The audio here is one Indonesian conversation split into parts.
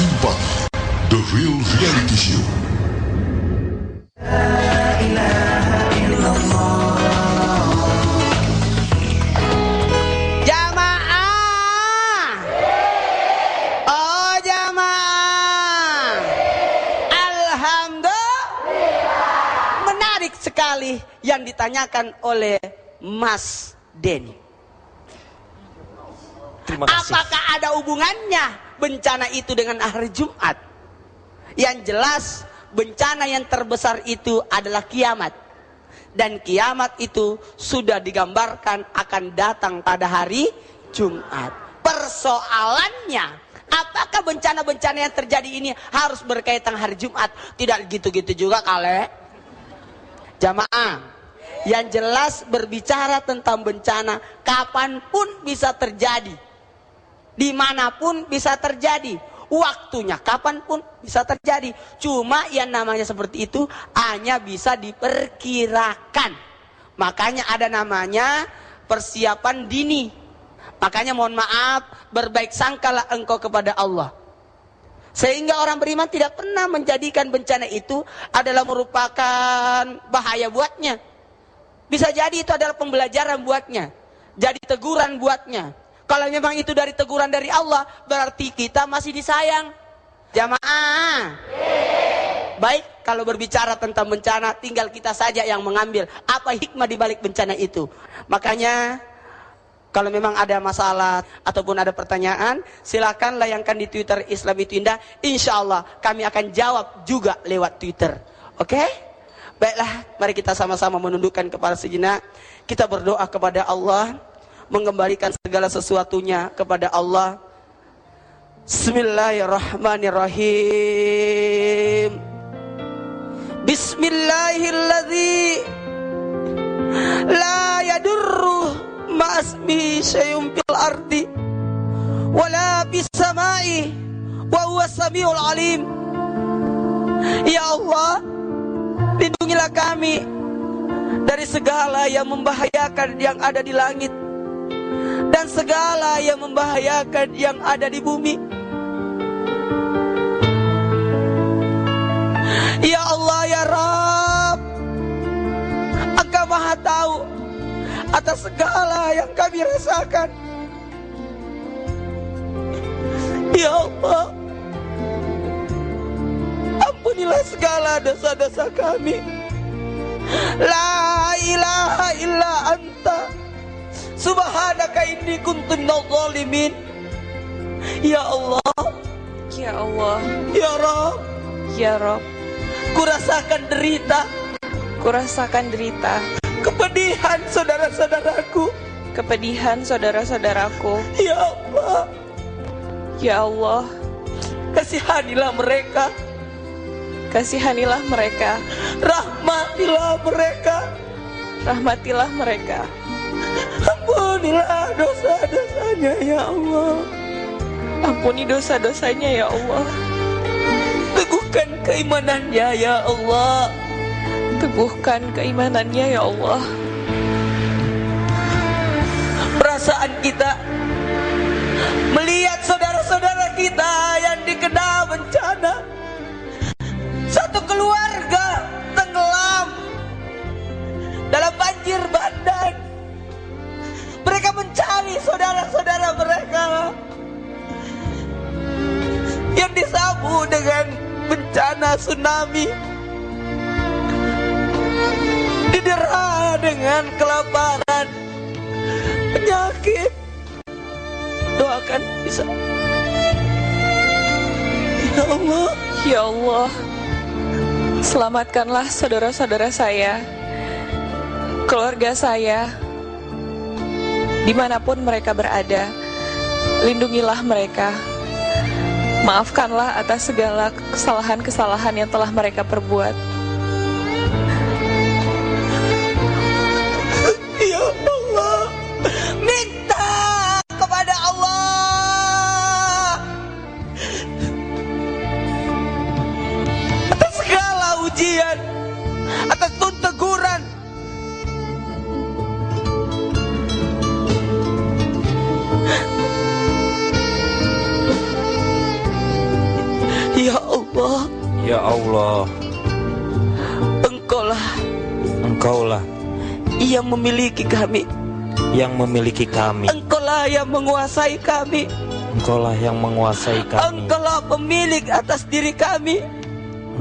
Simpati, The Real Reality Show. Jamaah. Oh jamaah. Alhamdulillah. Menarik sekali yang ditanyakan oleh Mas Denny. Apakah ada hubungannya bencana itu dengan hari Jumat? Yang jelas bencana yang terbesar itu adalah kiamat. Dan kiamat itu sudah digambarkan akan datang pada hari Jumat. Persoalannya, apakah bencana-bencana yang terjadi ini harus berkaitan hari Jumat? Tidak gitu-gitu juga kali. Jamaah, yang jelas berbicara tentang bencana kapan pun bisa terjadi di mana pun bisa terjadi. Waktunya kapan pun bisa terjadi. Cuma yang namanya seperti itu hanya bisa diperkirakan. Makanya ada namanya persiapan dini. Makanya mohon maaf berbaik sangkalah engkau kepada Allah. Sehingga orang beriman tidak pernah menjadikan bencana itu adalah merupakan bahaya buatnya. Bisa jadi itu adalah pembelajaran buatnya. Jadi teguran buatnya kalau memang itu dari teguran dari Allah, berarti kita masih disayang. Jamaah. Baik, kalau berbicara tentang bencana, tinggal kita saja yang mengambil apa hikmah di balik bencana itu. Makanya kalau memang ada masalah ataupun ada pertanyaan, silakan layangkan di Twitter Islam itu Indah. Insya Allah kami akan jawab juga lewat Twitter. Oke? Baiklah, mari kita sama-sama menundukkan kepala sejenak. Kita berdoa kepada Allah mengembalikan segala sesuatunya kepada Allah. Bismillahirrahmanirrahim. Bismillahilladzi la yadurru ma'asmihi syai'un fil ardi wala bis samai wa huwa samiul alim. Ya Allah, lindungilah kami dari segala yang membahayakan yang ada di langit dan segala yang membahayakan yang ada di bumi. Ya Allah ya Rabb, Engkau Maha Tahu atas segala yang kami rasakan. Ya Allah, ampunilah segala dosa-dosa kami. La ilaha illa anta. Subhanaka inni kuntu minadh dhalimin. Ya Allah, Ya Allah, ya Rabb, Ya Rob, kurasakan derita, kurasakan derita, kepedihan saudara-saudaraku. kepedihan saudara-saudaraku. Ya Allah, Ya Allah, kasihanilah mereka, kasihanilah mereka, rahmatilah mereka, rahmatilah mereka. Ampunilah dosa-dosanya ya Allah. Ampuni dosa-dosanya ya Allah. Teguhkan keimanannya ya Allah. Teguhkan keimanannya ya Allah. Perasaan kita dengan bencana tsunami. Didera dengan kelaparan, penyakit. Doakan bisa. Ya Allah, Ya Allah, selamatkanlah saudara-saudara saya, keluarga saya, di mana pun mereka berada. Lindungilah mereka. Maafkanlah atas segala kesalahan-kesalahan yang telah mereka perbuat. Allah, Engkaulah Engkaulah yang memiliki kami. yang memiliki kami. Engkaulah yang menguasai kami. Engkaulah yang menguasai kami. Engkaulah pemilik atas diri kami.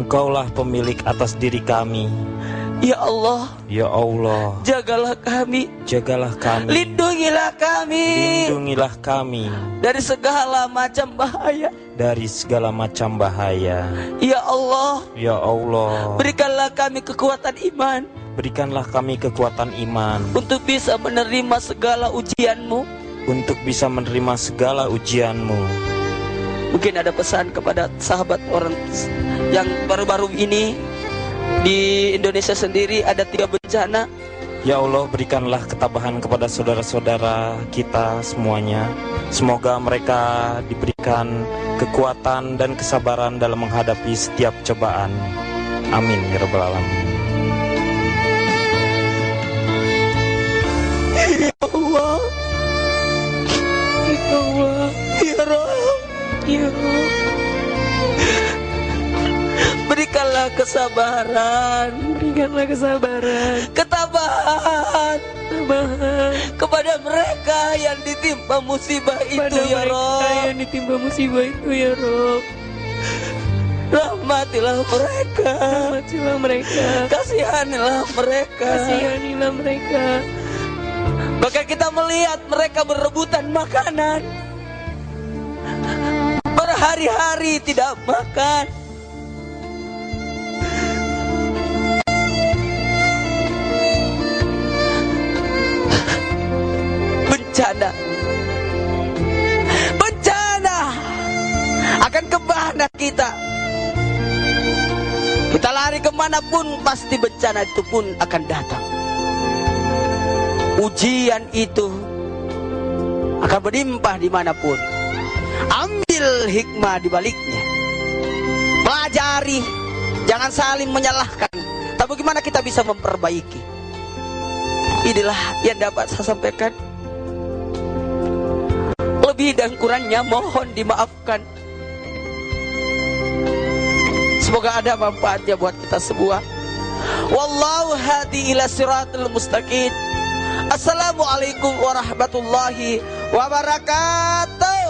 Engkaulah pemilik atas diri kami. Ya Allah, Ya Allah, jagalah kami. jagalah kami. Lindungilah kami Lindungilah kami dari segala macam bahaya. dari segala macam bahaya. Ya Allah, Ya Allah, berikanlah kami kekuatan iman berikanlah kami kekuatan iman untuk bisa menerima segala ujianmu. untuk bisa menerima segala ujianmu. Mungkin ada pesan kepada sahabat orang yang baru-baru ini di Indonesia sendiri ada tiga bencana. Ya Allah, berikanlah ketabahan kepada saudara-saudara kita semuanya. Semoga mereka diberikan kekuatan dan kesabaran dalam menghadapi setiap cobaan. Amin ya rabbal alamin. Kesabaran, berikanlah kesabaran, ketabahan tambahan kepada mereka yang ditimpa musibah itu pada ya mereka Rabb. yang ditimpa musibah itu ya Rob. Rahmatilah mereka, Rahmatilah mereka, kasihanilah mereka. kasihanilah mereka. Bahkan kita melihat mereka berebutan makanan. Berhari-hari tidak makan. Ke mana pun pasti bencana itu pun akan datang ujian itu akan berlimpah di mana pun. Ambil hikmah di baliknya. Pelajari, jangan saling menyalahkan. Tapi bagaimana kita bisa memperbaiki? Inilah yang dapat saya sampaikan. Lebih dan kurangnya mohon dimaafkan. Semoga ada manfaatnya buat kita semua. Wallahu hadi ila siratul mustaqim. Assalamualaikum warahmatullahi wabarakatuh.